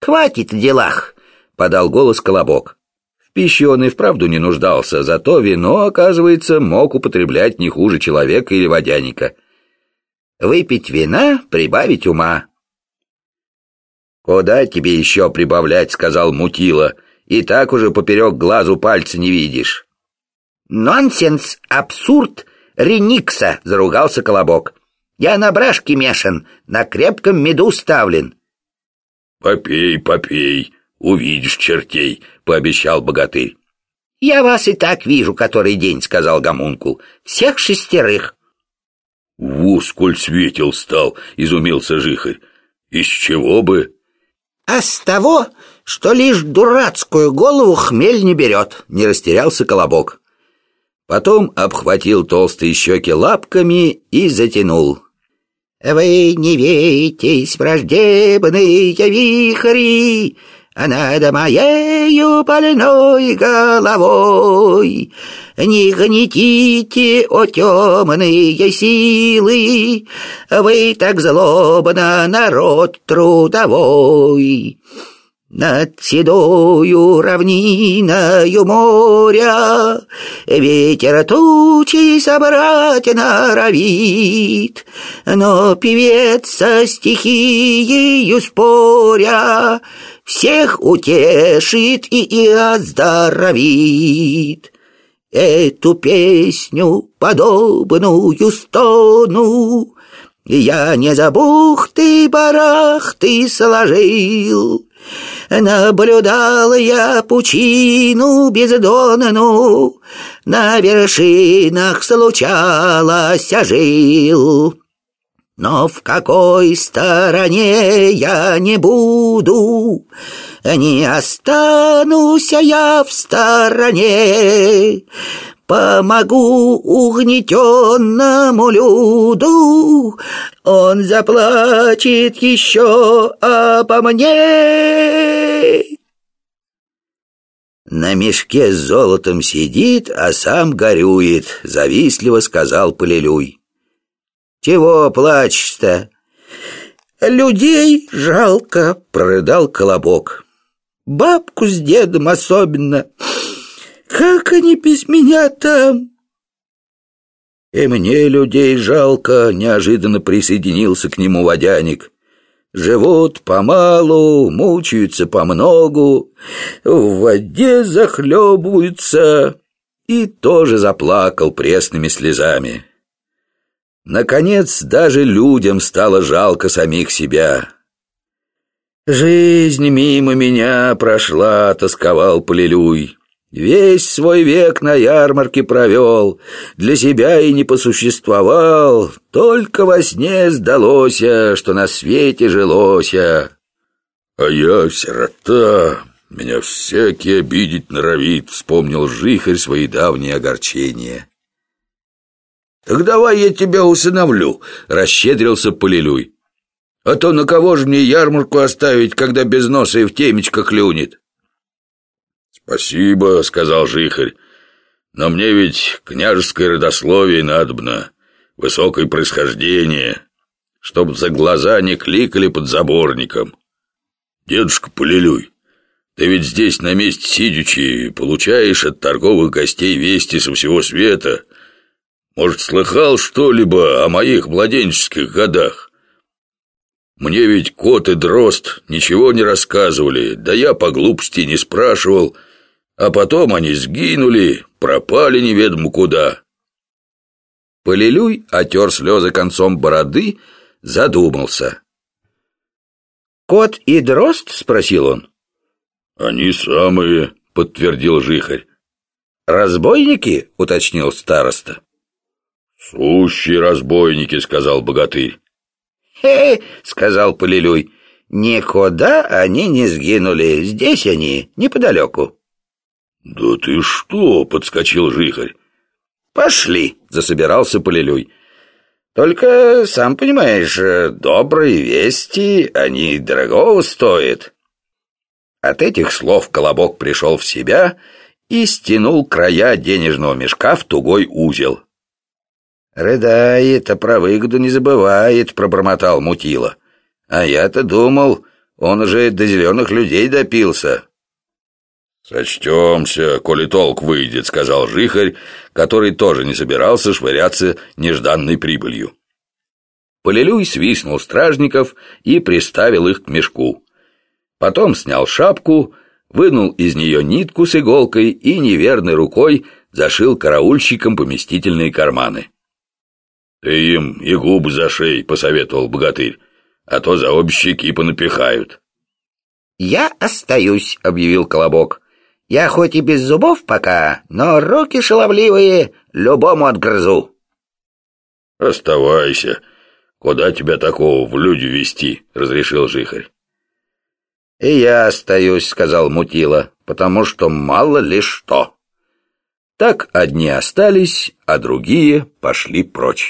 «Хватит в делах!» — подал голос Колобок. В пище он и вправду не нуждался, зато вино, оказывается, мог употреблять не хуже человека или водяника. «Выпить вина, прибавить ума». «Куда тебе еще прибавлять?» — сказал Мутила. «И так уже поперек глазу пальца не видишь». «Нонсенс, абсурд, реникса!» — заругался Колобок. «Я на брашке мешан, на крепком меду ставлен». «Попей, попей, увидишь чертей», — пообещал богатырь. «Я вас и так вижу который день», — сказал Гомункул. «Всех шестерых». «Во, сколь светел стал!» — изумился Жихарь. «Из чего бы?» «А с того, что лишь дурацкую голову хмель не берет», — не растерялся Колобок. Потом обхватил толстые щеки лапками и затянул. «Вы не вейтесь, враждебные вихри, а над моею больной головой не гнетите, о темные силы, вы так злобно народ трудовой». Над седою равниною моря Ветер тучи собрать норовит, Но певец со стихией споря Всех утешит и, и оздоровит. Эту песню, подобную стону, Я не за бухты-барахты сложил, Наблюдал я пучину бездонную, На вершинах случалось жил. Но в какой стороне я не буду, Не останусь я в стороне, Помогу угнетенному люду, Он заплачет еще обо мне. На мешке с золотом сидит, а сам горюет, Завистливо сказал Полилюй. Чего плачешь-то? Людей жалко, прорыдал Колобок. Бабку с дедом особенно. Как они без меня там?» «И мне людей жалко», — неожиданно присоединился к нему водяник. «Живут помалу, мучаются помногу, в воде захлебываются» и тоже заплакал пресными слезами. Наконец, даже людям стало жалко самих себя. «Жизнь мимо меня прошла», — тосковал Полилюй. Весь свой век на ярмарке провел, Для себя и не посуществовал, Только во сне сдалося, Что на свете жилося. А я сирота, Меня всякий обидеть норовит, Вспомнил Жихарь свои давние огорчения. «Так давай я тебя усыновлю», — расщедрился Полилюй. «А то на кого же мне ярмарку оставить, когда без носа и в темечко клюнет?» «Спасибо», — сказал Жихарь, — «но мне ведь княжеское родословие надобно, высокое происхождение, чтоб за глаза не кликали под заборником. Дедушка Полилюй, ты ведь здесь на месте сидячи получаешь от торговых гостей вести со всего света. Может, слыхал что-либо о моих младенческих годах?» Мне ведь кот и дрозд ничего не рассказывали, да я по глупости не спрашивал, а потом они сгинули, пропали неведомо куда. Полилюй отер слезы концом бороды, задумался. «Кот и дрозд?» — спросил он. «Они самые», — подтвердил Жихарь. «Разбойники?» — уточнил староста. «Сущие разбойники», — сказал богатырь. «Хе!» — сказал Полилюй. «Никуда они не сгинули. Здесь они, неподалеку». «Да ты что?» — подскочил Жихарь. «Пошли!» — засобирался Полилюй. «Только, сам понимаешь, добрые вести, они дорогого стоят». От этих слов Колобок пришел в себя и стянул края денежного мешка в тугой узел. «Рыдает, а про выгоду не забывает», — пробормотал Мутила. «А я-то думал, Он уже до зеленых людей допился. «Сочтемся, коли толк выйдет», — сказал Жихарь, который тоже не собирался швыряться нежданной прибылью. Полилюй свистнул стражников и приставил их к мешку. Потом снял шапку, вынул из нее нитку с иголкой и неверной рукой зашил караульщикам поместительные карманы. «Ты им и губы зашей», — посоветовал богатырь, «а то за обе щеки понапихают». «Я остаюсь», — объявил Колобок. «Я хоть и без зубов пока, но руки шаловливые любому отгрызу». «Оставайся. Куда тебя такого в люди вести?» — разрешил Жихарь. «И я остаюсь», — сказал Мутила, «потому что мало ли что». Так одни остались, а другие пошли прочь.